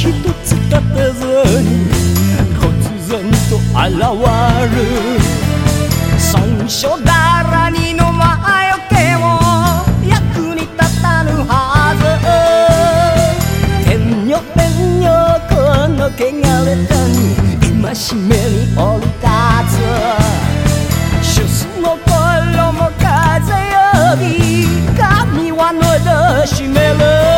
一つ立てずに忽然と現る。損傷だらにの魔よけも役に立たぬはず。天女天女この汚れたに戒めに降り立つ主スの頃も風より神は喉しめ界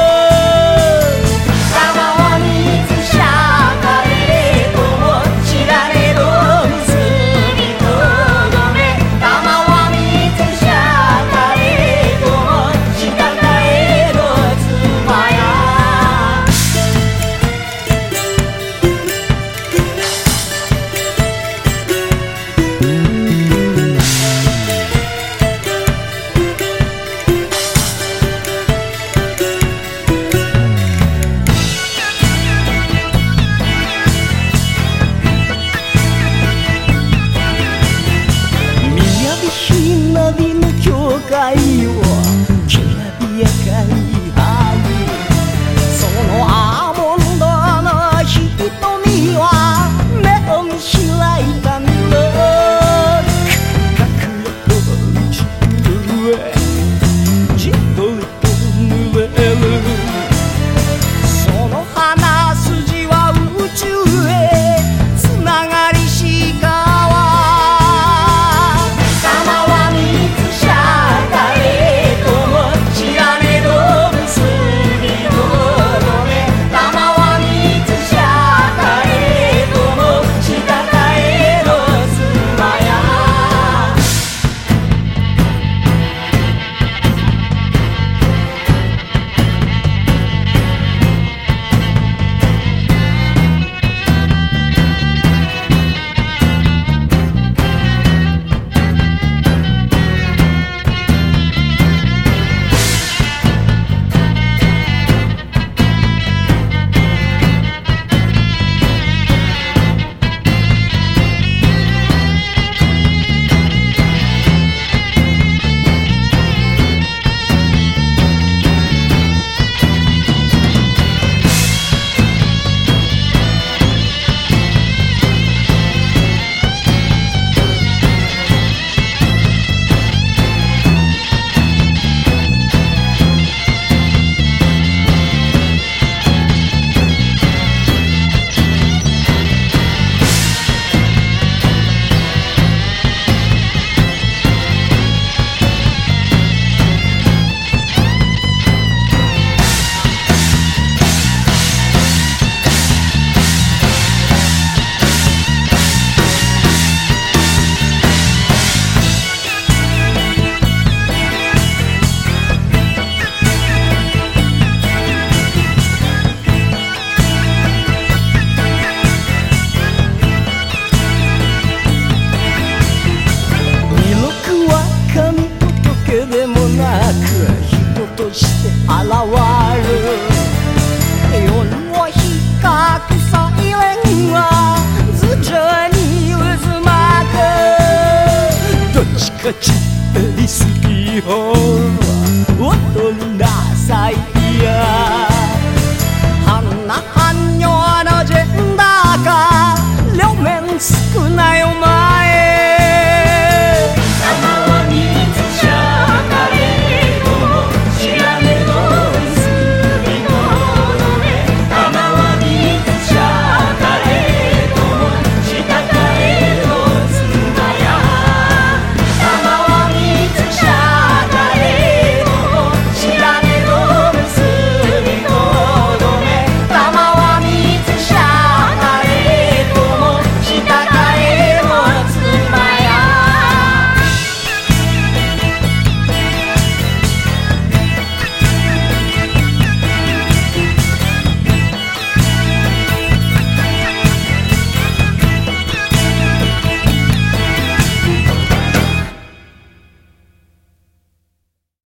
Oh.